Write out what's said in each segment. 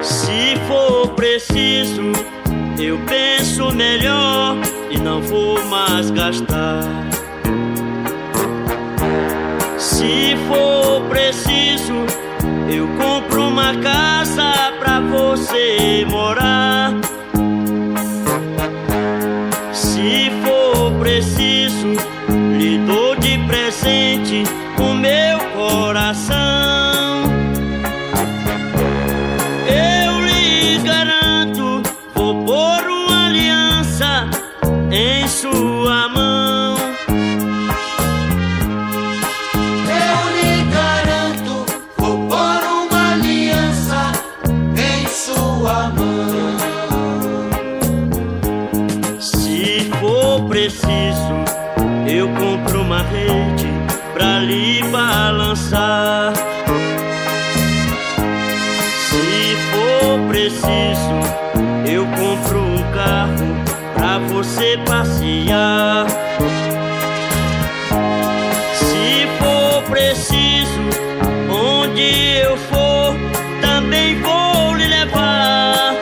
Se for preciso, eu penso melhor e não vou mais gastar. Se for preciso, eu compro uma casa pra você morar. Se for preciso, lhe dou de presente em sua mão. Eu lhe garanto, vou pôr uma aliança em sua mão. Se for preciso, eu compro uma rede pra lhe balançar. Se for preciso, eu compro um carro pra você passear. Se for preciso, onde eu for, também vou lhe levar.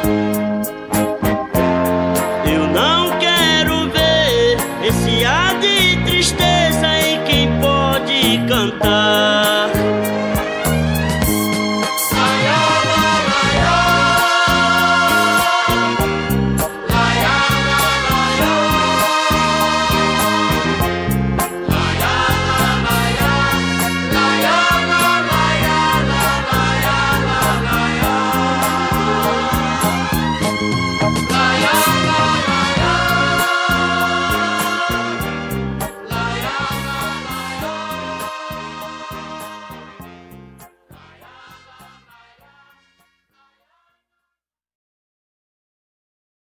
Eu não quero ver esse ar de tristeza em quem pode cantar.